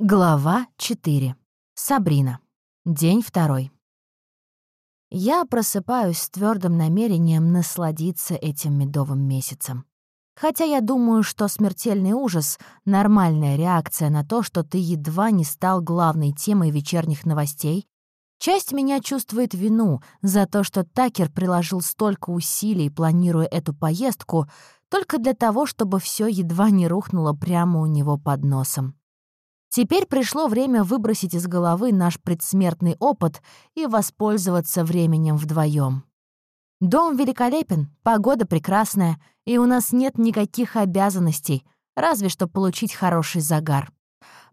Глава 4. Сабрина. День второй. Я просыпаюсь с твердым намерением насладиться этим медовым месяцем. Хотя я думаю, что смертельный ужас — нормальная реакция на то, что ты едва не стал главной темой вечерних новостей, часть меня чувствует вину за то, что Такер приложил столько усилий, планируя эту поездку, только для того, чтобы все едва не рухнуло прямо у него под носом. Теперь пришло время выбросить из головы наш предсмертный опыт и воспользоваться временем вдвоем. Дом великолепен, погода прекрасная, и у нас нет никаких обязанностей, разве что получить хороший загар.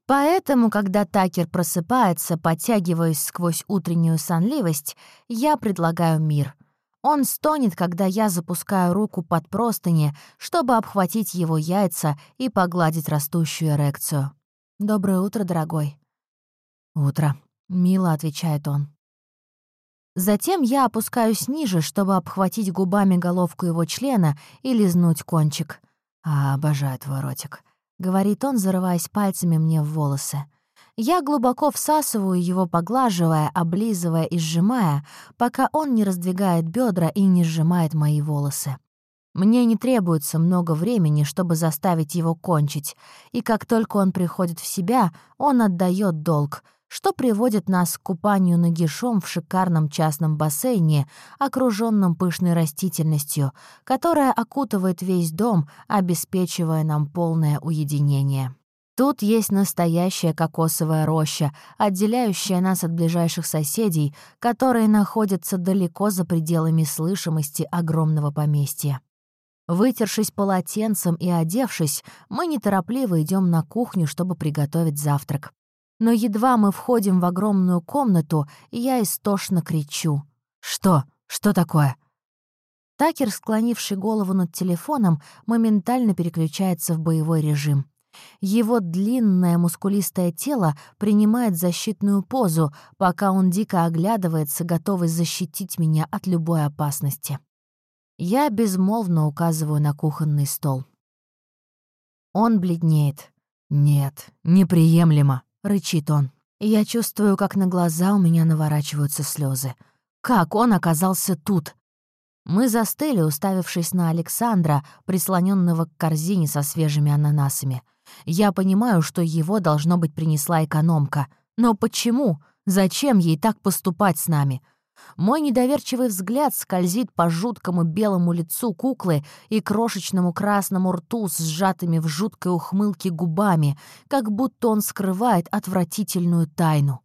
Поэтому, когда Такер просыпается, подтягиваясь сквозь утреннюю сонливость, я предлагаю мир. Он стонет, когда я запускаю руку под простыни, чтобы обхватить его яйца и погладить растущую эрекцию. «Доброе утро, дорогой». «Утро», — мило отвечает он. Затем я опускаюсь ниже, чтобы обхватить губами головку его члена и лизнуть кончик. «А, обожаю твой ротик», — говорит он, зарываясь пальцами мне в волосы. Я глубоко всасываю его, поглаживая, облизывая и сжимая, пока он не раздвигает бедра и не сжимает мои волосы. Мне не требуется много времени, чтобы заставить его кончить, и как только он приходит в себя, он отдает долг, что приводит нас к купанию нагишом в шикарном частном бассейне, окруженном пышной растительностью, которая окутывает весь дом, обеспечивая нам полное уединение. Тут есть настоящая кокосовая роща, отделяющая нас от ближайших соседей, которые находятся далеко за пределами слышимости огромного поместья. Вытершись полотенцем и одевшись, мы неторопливо идем на кухню, чтобы приготовить завтрак. Но едва мы входим в огромную комнату, я истошно кричу. «Что? Что такое?» Такер, склонивший голову над телефоном, моментально переключается в боевой режим. Его длинное мускулистое тело принимает защитную позу, пока он дико оглядывается, готовый защитить меня от любой опасности. Я безмолвно указываю на кухонный стол. Он бледнеет. «Нет, неприемлемо», — рычит он. Я чувствую, как на глаза у меня наворачиваются слезы. Как он оказался тут? Мы застыли, уставившись на Александра, прислоненного к корзине со свежими ананасами. Я понимаю, что его, должно быть, принесла экономка. Но почему? Зачем ей так поступать с нами? Мой недоверчивый взгляд скользит по жуткому белому лицу куклы и крошечному красному рту с сжатыми в жуткой ухмылке губами, как будто он скрывает отвратительную тайну.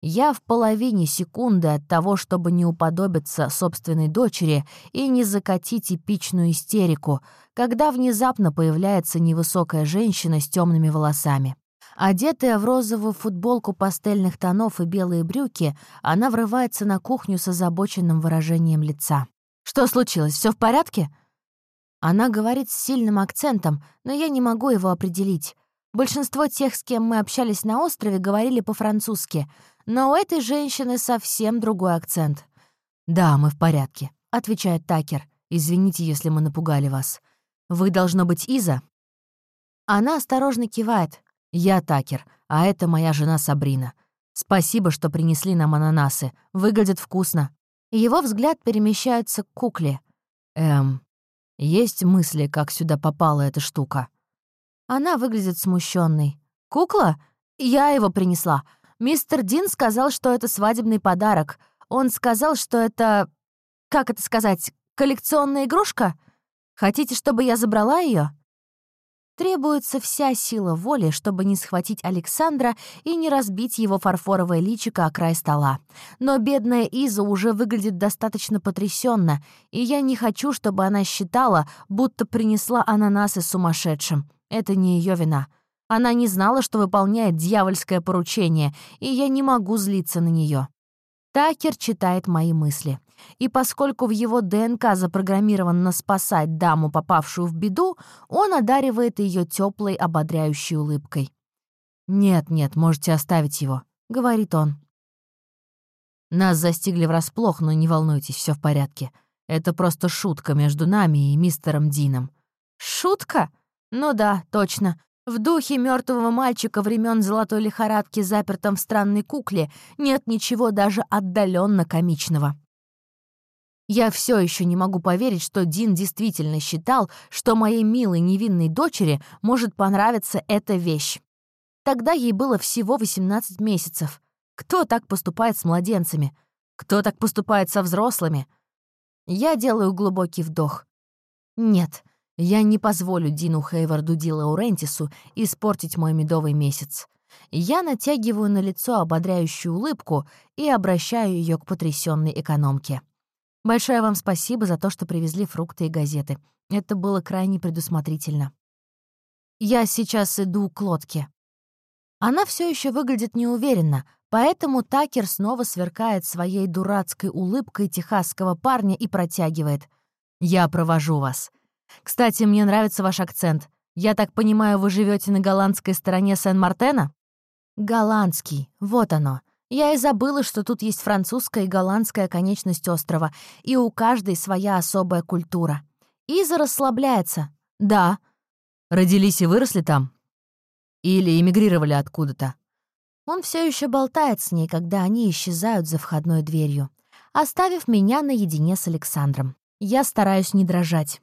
Я в половине секунды от того, чтобы не уподобиться собственной дочери и не закатить эпичную истерику, когда внезапно появляется невысокая женщина с темными волосами. Одетая в розовую футболку пастельных тонов и белые брюки, она врывается на кухню с озабоченным выражением лица. «Что случилось? Все в порядке?» Она говорит с сильным акцентом, но я не могу его определить. Большинство тех, с кем мы общались на острове, говорили по-французски, но у этой женщины совсем другой акцент. «Да, мы в порядке», — отвечает Такер. «Извините, если мы напугали вас. Вы, должно быть, Иза?» Она осторожно кивает. «Я Такер, а это моя жена Сабрина. Спасибо, что принесли нам ананасы. Выглядят вкусно». Его взгляд перемещается к кукле. «Эм, есть мысли, как сюда попала эта штука?» Она выглядит смущенной. «Кукла? Я его принесла. Мистер Дин сказал, что это свадебный подарок. Он сказал, что это... Как это сказать? Коллекционная игрушка? Хотите, чтобы я забрала ее? Требуется вся сила воли, чтобы не схватить Александра и не разбить его фарфоровое личико о край стола. Но бедная Иза уже выглядит достаточно потрясенно, и я не хочу, чтобы она считала, будто принесла ананасы сумасшедшим. Это не ее вина. Она не знала, что выполняет дьявольское поручение, и я не могу злиться на нее. Такер читает мои мысли. И поскольку в его ДНК запрограммировано спасать даму, попавшую в беду, он одаривает ее теплой, ободряющей улыбкой. «Нет, нет, можете оставить его», — говорит он. «Нас застигли врасплох, но не волнуйтесь, все в порядке. Это просто шутка между нами и мистером Дином». «Шутка? Ну да, точно. В духе мертвого мальчика времен золотой лихорадки, запертом в странной кукле, нет ничего даже отдаленно комичного. Я все еще не могу поверить, что Дин действительно считал, что моей милой невинной дочери может понравиться эта вещь. Тогда ей было всего 18 месяцев. Кто так поступает с младенцами? Кто так поступает со взрослыми? Я делаю глубокий вдох. Нет, я не позволю Дину Хейварду Ди Лаурентису испортить мой медовый месяц. Я натягиваю на лицо ободряющую улыбку и обращаю ее к потрясенной экономке. Большое вам спасибо за то, что привезли фрукты и газеты. Это было крайне предусмотрительно. Я сейчас иду к лодке. Она все еще выглядит неуверенно, поэтому Такер снова сверкает своей дурацкой улыбкой техасского парня и протягивает. «Я провожу вас. Кстати, мне нравится ваш акцент. Я так понимаю, вы живете на голландской стороне Сен-Мартена?» «Голландский. Вот оно. Я и забыла, что тут есть французская и голландская конечность острова, и у каждой своя особая культура. Иза расслабляется. Да. Родились и выросли там? Или эмигрировали откуда-то? Он все еще болтает с ней, когда они исчезают за входной дверью, оставив меня наедине с Александром. Я стараюсь не дрожать.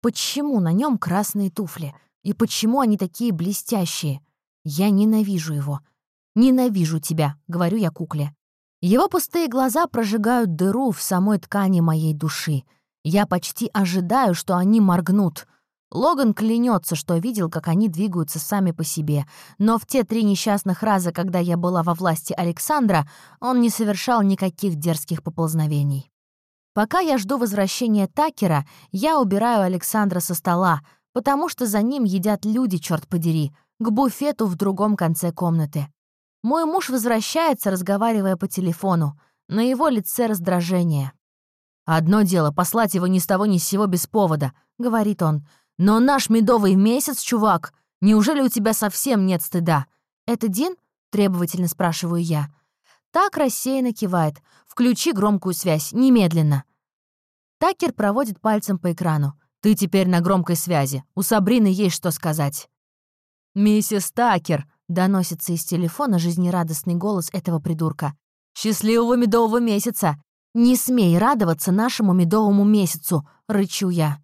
Почему на нем красные туфли? И почему они такие блестящие? Я ненавижу его. «Ненавижу тебя», — говорю я кукле. Его пустые глаза прожигают дыру в самой ткани моей души. Я почти ожидаю, что они моргнут. Логан клянется, что видел, как они двигаются сами по себе, но в те три несчастных раза, когда я была во власти Александра, он не совершал никаких дерзких поползновений. Пока я жду возвращения Такера, я убираю Александра со стола, потому что за ним едят люди, черт подери, к буфету в другом конце комнаты. Мой муж возвращается, разговаривая по телефону. На его лице раздражение. «Одно дело — послать его ни с того ни с сего без повода», — говорит он. «Но наш медовый месяц, чувак! Неужели у тебя совсем нет стыда?» «Это Дин?» — требовательно спрашиваю я. Так рассеянно кивает. «Включи громкую связь, немедленно». Такер проводит пальцем по экрану. «Ты теперь на громкой связи. У Сабрины есть что сказать». «Миссис Такер», Доносится из телефона жизнерадостный голос этого придурка. «Счастливого медового месяца! Не смей радоваться нашему медовому месяцу!» — рычу я.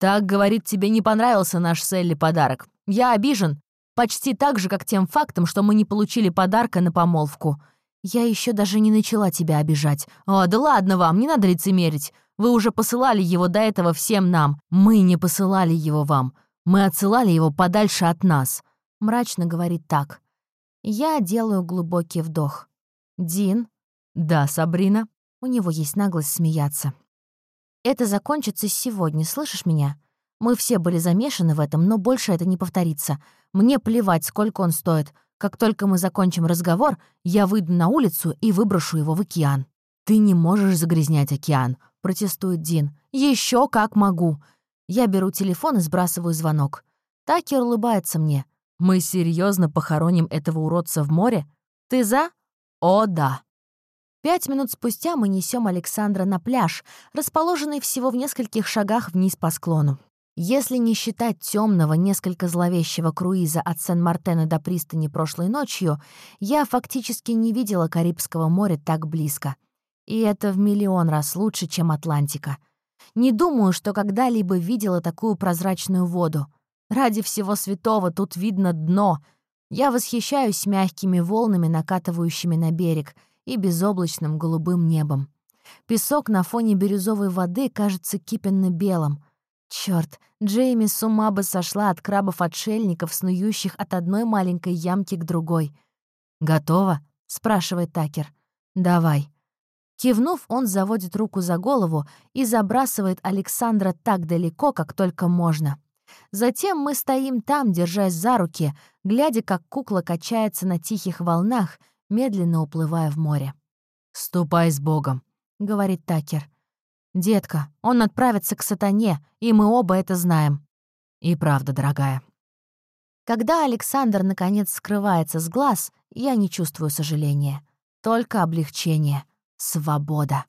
«Так, говорит, тебе не понравился наш Селли подарок. Я обижен. Почти так же, как тем фактом, что мы не получили подарка на помолвку. Я еще даже не начала тебя обижать. О, да ладно вам, не надо лицемерить. Вы уже посылали его до этого всем нам. Мы не посылали его вам. Мы отсылали его подальше от нас мрачно говорит так. Я делаю глубокий вдох. «Дин?» «Да, Сабрина?» У него есть наглость смеяться. «Это закончится сегодня, слышишь меня? Мы все были замешаны в этом, но больше это не повторится. Мне плевать, сколько он стоит. Как только мы закончим разговор, я выйду на улицу и выброшу его в океан». «Ты не можешь загрязнять океан», — протестует Дин. Еще как могу». Я беру телефон и сбрасываю звонок. Такер улыбается мне. Мы серьезно похороним этого уродца в море? Ты за? О, да. Пять минут спустя мы несем Александра на пляж, расположенный всего в нескольких шагах вниз по склону. Если не считать темного, несколько зловещего круиза от Сен-Мартена до пристани прошлой ночью, я фактически не видела Карибского моря так близко. И это в миллион раз лучше, чем Атлантика. Не думаю, что когда-либо видела такую прозрачную воду. Ради всего святого тут видно дно. Я восхищаюсь мягкими волнами, накатывающими на берег, и безоблачным голубым небом. Песок на фоне бирюзовой воды кажется кипенно-белым. Чёрт, Джейми с ума бы сошла от крабов-отшельников, снующих от одной маленькой ямки к другой. «Готово?» — спрашивает Такер. «Давай». Кивнув, он заводит руку за голову и забрасывает Александра так далеко, как только можно. Затем мы стоим там, держась за руки, глядя, как кукла качается на тихих волнах, медленно уплывая в море. «Ступай с Богом», — говорит Такер. «Детка, он отправится к сатане, и мы оба это знаем». «И правда, дорогая». Когда Александр, наконец, скрывается с глаз, я не чувствую сожаления. Только облегчение. Свобода.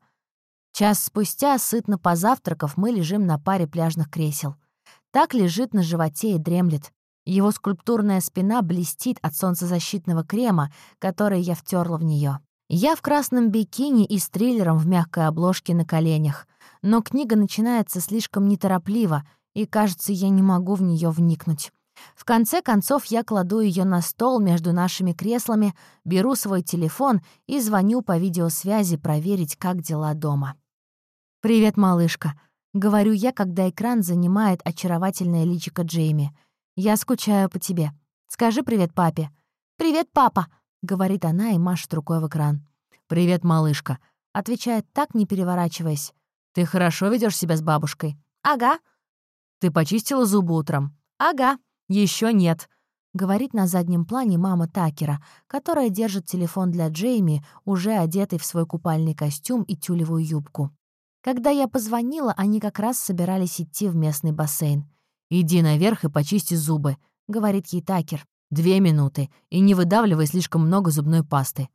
Час спустя, сытно позавтракав, мы лежим на паре пляжных кресел — так лежит на животе и дремлет. Его скульптурная спина блестит от солнцезащитного крема, который я втерла в нее. Я в красном бикини и с триллером в мягкой обложке на коленях. Но книга начинается слишком неторопливо, и, кажется, я не могу в нее вникнуть. В конце концов я кладу ее на стол между нашими креслами, беру свой телефон и звоню по видеосвязи проверить, как дела дома. «Привет, малышка», — говорю я, когда экран занимает очаровательное личико Джейми. «Я скучаю по тебе. Скажи привет папе». «Привет, папа», — говорит она и машет рукой в экран. «Привет, малышка», — отвечает так, не переворачиваясь. «Ты хорошо ведешь себя с бабушкой?» «Ага». «Ты почистила зубы утром?» «Ага». Еще нет», — говорит на заднем плане мама Такера, которая держит телефон для Джейми, уже одетый в свой купальный костюм и тюлевую юбку. Когда я позвонила, они как раз собирались идти в местный бассейн. «Иди наверх и почисти зубы», — говорит ей Такер. «Две минуты, и не выдавливай слишком много зубной пасты».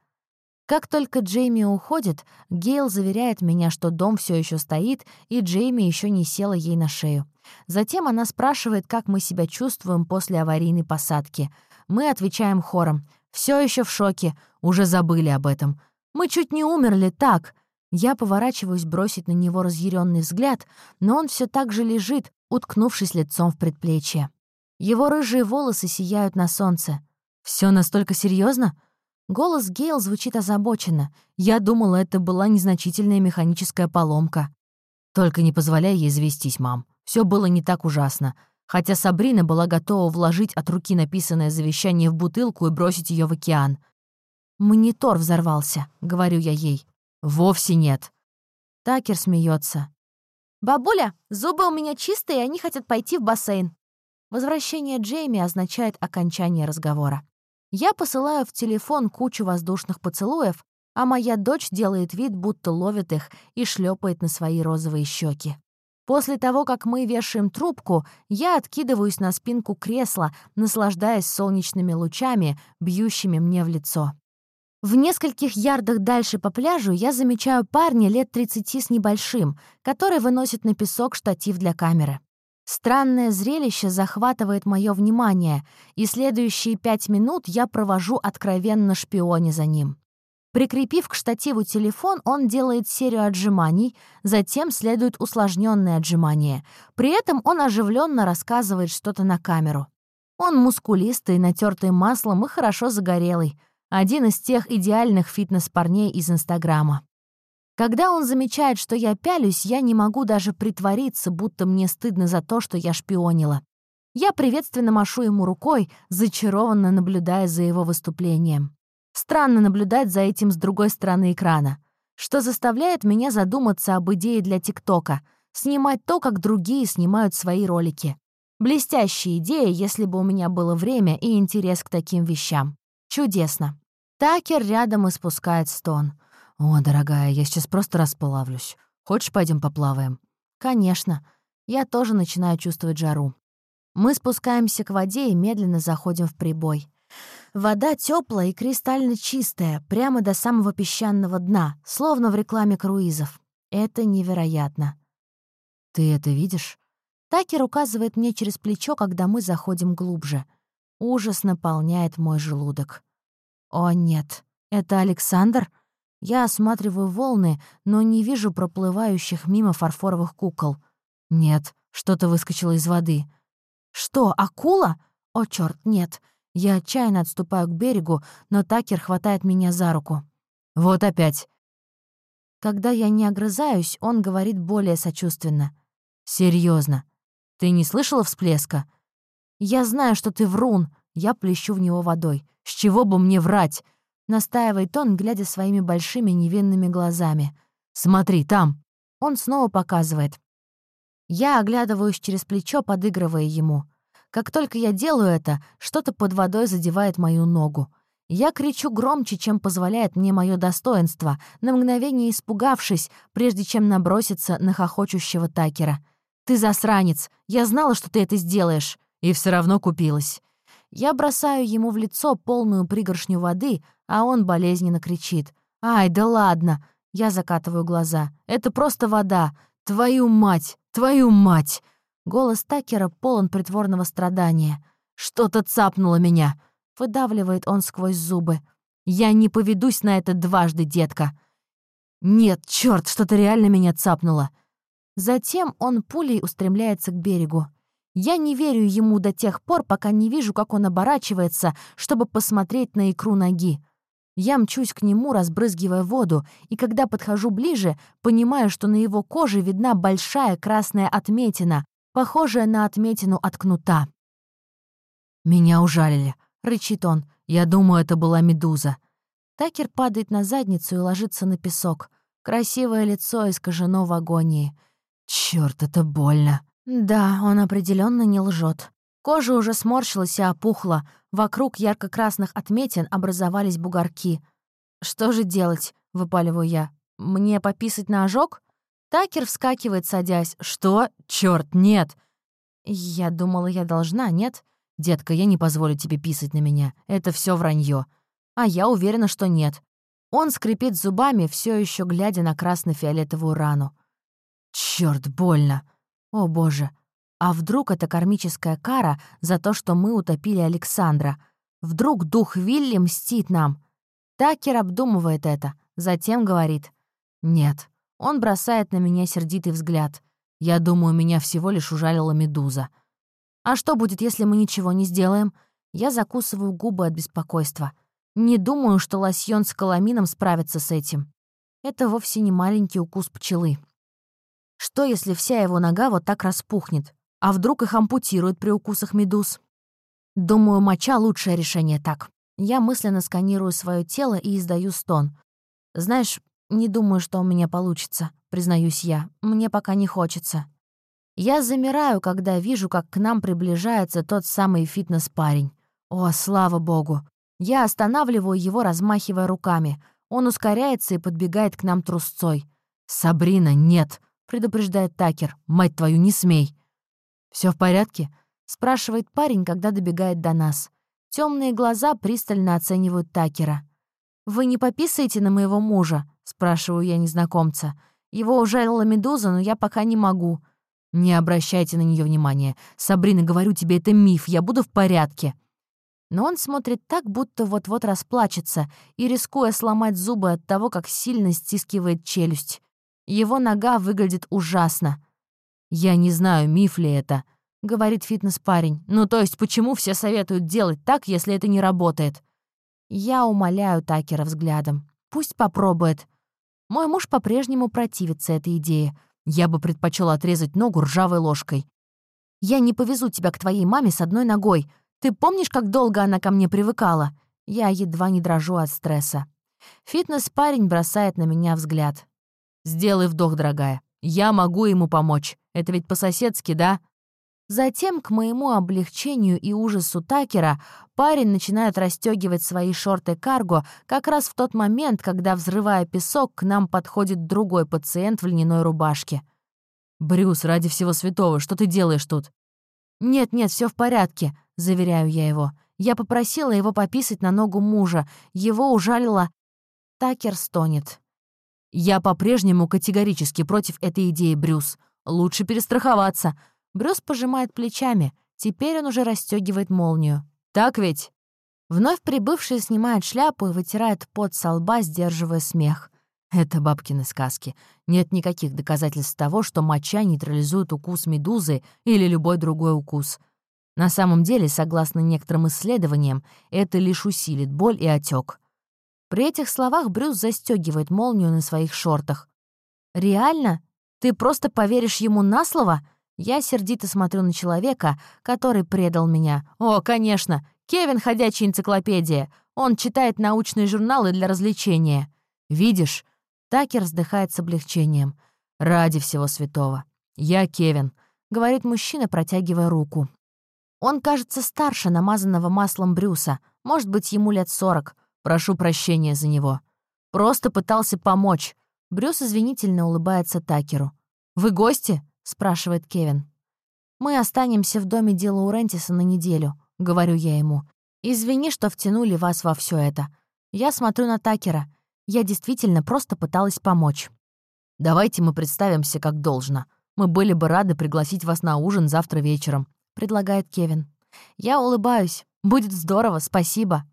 Как только Джейми уходит, Гейл заверяет меня, что дом все еще стоит, и Джейми еще не села ей на шею. Затем она спрашивает, как мы себя чувствуем после аварийной посадки. Мы отвечаем хором. Все еще в шоке, уже забыли об этом. Мы чуть не умерли так. Я поворачиваюсь бросить на него разъяренный взгляд, но он все так же лежит, уткнувшись лицом в предплечье. Его рыжие волосы сияют на солнце. Все настолько серьезно? Голос Гейл звучит озабоченно. Я думала, это была незначительная механическая поломка. Только не позволяй ей завестись, мам. Все было не так ужасно. Хотя Сабрина была готова вложить от руки написанное завещание в бутылку и бросить ее в океан. «Монитор взорвался», — говорю я ей. «Вовсе нет». Такер смеется. «Бабуля, зубы у меня чистые, и они хотят пойти в бассейн». Возвращение Джейми означает окончание разговора. Я посылаю в телефон кучу воздушных поцелуев, а моя дочь делает вид, будто ловит их и шлепает на свои розовые щеки. После того, как мы вешаем трубку, я откидываюсь на спинку кресла, наслаждаясь солнечными лучами, бьющими мне в лицо. В нескольких ярдах дальше по пляжу я замечаю парня лет 30 с небольшим, который выносит на песок штатив для камеры. Странное зрелище захватывает мое внимание, и следующие пять минут я провожу откровенно шпионе за ним. Прикрепив к штативу телефон, он делает серию отжиманий, затем следует усложненное отжимание. При этом он оживленно рассказывает что-то на камеру. Он мускулистый, натертый маслом и хорошо загорелый. Один из тех идеальных фитнес-парней из Инстаграма. Когда он замечает, что я пялюсь, я не могу даже притвориться, будто мне стыдно за то, что я шпионила. Я приветственно машу ему рукой, зачарованно наблюдая за его выступлением. Странно наблюдать за этим с другой стороны экрана, что заставляет меня задуматься об идее для ТикТока — снимать то, как другие снимают свои ролики. Блестящая идея, если бы у меня было время и интерес к таким вещам. Чудесно. Такер рядом испускает стон. «О, дорогая, я сейчас просто расплавлюсь. Хочешь, пойдем поплаваем?» «Конечно. Я тоже начинаю чувствовать жару. Мы спускаемся к воде и медленно заходим в прибой. Вода теплая и кристально чистая, прямо до самого песчаного дна, словно в рекламе круизов. Это невероятно. «Ты это видишь?» Такер указывает мне через плечо, когда мы заходим глубже. Ужас наполняет мой желудок. «О, нет. Это Александр?» Я осматриваю волны, но не вижу проплывающих мимо фарфоровых кукол. Нет, что-то выскочило из воды. «Что, акула? О, черт, нет. Я отчаянно отступаю к берегу, но Такер хватает меня за руку. «Вот опять». Когда я не огрызаюсь, он говорит более сочувственно. Серьезно, Ты не слышала всплеска?» «Я знаю, что ты врун». Я плещу в него водой. «С чего бы мне врать?» Настаивает он, глядя своими большими невинными глазами. «Смотри, там!» Он снова показывает. Я оглядываюсь через плечо, подыгрывая ему. Как только я делаю это, что-то под водой задевает мою ногу. Я кричу громче, чем позволяет мне мое достоинство, на мгновение испугавшись, прежде чем наброситься на хохочущего Такера. «Ты засранец! Я знала, что ты это сделаешь!» И все равно купилась. Я бросаю ему в лицо полную пригоршню воды, а он болезненно кричит. «Ай, да ладно!» Я закатываю глаза. «Это просто вода! Твою мать! Твою мать!» Голос Такера полон притворного страдания. «Что-то цапнуло меня», — выдавливает он сквозь зубы. «Я не поведусь на это дважды, детка». «Нет, черт, что-то реально меня цапнуло». Затем он пулей устремляется к берегу. Я не верю ему до тех пор, пока не вижу, как он оборачивается, чтобы посмотреть на икру ноги. Я мчусь к нему, разбрызгивая воду, и когда подхожу ближе, понимаю, что на его коже видна большая красная отметина, похожая на отметину от кнута. «Меня ужалили», — рычит он. «Я думаю, это была медуза». Такер падает на задницу и ложится на песок. Красивое лицо искажено в агонии. Черт, это больно. Да, он определенно не лжет. Кожа уже сморщилась и опухла. Вокруг ярко-красных отметин образовались бугорки. «Что же делать?» — выпаливаю я. «Мне пописать на ожог?» Такер вскакивает, садясь. «Что? Черт, нет!» «Я думала, я должна, нет?» «Детка, я не позволю тебе писать на меня. Это все вранье. А я уверена, что нет. Он скрипит зубами, все еще глядя на красно-фиолетовую рану. Черт, больно. О, боже. А вдруг это кармическая кара за то, что мы утопили Александра? Вдруг дух Вилли мстит нам? Такер обдумывает это, затем говорит. Нет. Он бросает на меня сердитый взгляд. Я думаю, меня всего лишь ужалила медуза. А что будет, если мы ничего не сделаем? Я закусываю губы от беспокойства. Не думаю, что лосьон с каламином справится с этим. Это вовсе не маленький укус пчелы. Что, если вся его нога вот так распухнет? А вдруг их ампутируют при укусах медуз? Думаю, моча — лучшее решение так. Я мысленно сканирую свое тело и издаю стон. Знаешь, не думаю, что у меня получится, признаюсь я. Мне пока не хочется. Я замираю, когда вижу, как к нам приближается тот самый фитнес-парень. О, слава богу. Я останавливаю его, размахивая руками. Он ускоряется и подбегает к нам трусцой. «Сабрина, нет!» — предупреждает Такер. «Мать твою, не смей!» Все в порядке?» — спрашивает парень, когда добегает до нас. Темные глаза пристально оценивают Такера. «Вы не пописаете на моего мужа?» — спрашиваю я незнакомца. «Его ужалила медуза, но я пока не могу». «Не обращайте на нее внимания. Сабрина, говорю тебе, это миф, я буду в порядке». Но он смотрит так, будто вот-вот расплачется, и рискуя сломать зубы от того, как сильно стискивает челюсть. Его нога выглядит ужасно. «Я не знаю, миф ли это», — говорит фитнес-парень. «Ну, то есть, почему все советуют делать так, если это не работает?» Я умоляю Такера взглядом. Пусть попробует. Мой муж по-прежнему противится этой идее. Я бы предпочел отрезать ногу ржавой ложкой. «Я не повезу тебя к твоей маме с одной ногой. Ты помнишь, как долго она ко мне привыкала?» Я едва не дрожу от стресса. Фитнес-парень бросает на меня взгляд. «Сделай вдох, дорогая. Я могу ему помочь. Это ведь по-соседски, да?» Затем, к моему облегчению и ужасу Такера, парень начинает расстегивать свои шорты карго как раз в тот момент, когда, взрывая песок, к нам подходит другой пациент в льняной рубашке. «Брюс, ради всего святого, что ты делаешь тут?» «Нет-нет, все в порядке», — заверяю я его. Я попросила его пописать на ногу мужа. Его ужалило... Такер стонет. «Я по-прежнему категорически против этой идеи, Брюс. Лучше перестраховаться». Брюс пожимает плечами. Теперь он уже расстегивает молнию. «Так ведь?» Вновь прибывший снимает шляпу и вытирает пот со лба, сдерживая смех. Это бабкины сказки. Нет никаких доказательств того, что моча нейтрализует укус медузы или любой другой укус. На самом деле, согласно некоторым исследованиям, это лишь усилит боль и отек. При этих словах Брюс застегивает молнию на своих шортах. «Реально? Ты просто поверишь ему на слово?» Я сердито смотрю на человека, который предал меня. «О, конечно! Кевин — ходячая энциклопедия. Он читает научные журналы для развлечения. Видишь?» Такер вздыхает с облегчением. «Ради всего святого. Я Кевин», — говорит мужчина, протягивая руку. Он кажется старше намазанного маслом Брюса. Может быть, ему лет сорок. Прошу прощения за него. Просто пытался помочь. Брюс извинительно улыбается Такеру. «Вы гости?» — спрашивает Кевин. «Мы останемся в доме дела у Рентиса на неделю», — говорю я ему. «Извини, что втянули вас во все это. Я смотрю на Такера. Я действительно просто пыталась помочь». «Давайте мы представимся как должно. Мы были бы рады пригласить вас на ужин завтра вечером», — предлагает Кевин. Я улыбаюсь. Будет здорово, спасибо.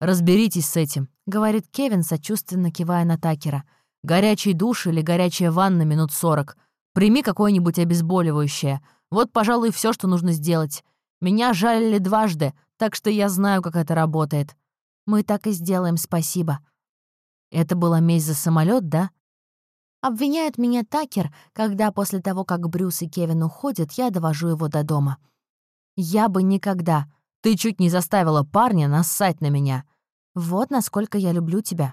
«Разберитесь с этим», — говорит Кевин, сочувственно кивая на Такера. «Горячий душ или горячая ванна минут сорок. Прими какое-нибудь обезболивающее. Вот, пожалуй, все, что нужно сделать. Меня жалили дважды, так что я знаю, как это работает». «Мы так и сделаем, спасибо». «Это была месть за самолет, да?» Обвиняет меня Такер, когда после того, как Брюс и Кевин уходят, я довожу его до дома. Я бы никогда. Ты чуть не заставила парня нассать на меня. Вот насколько я люблю тебя.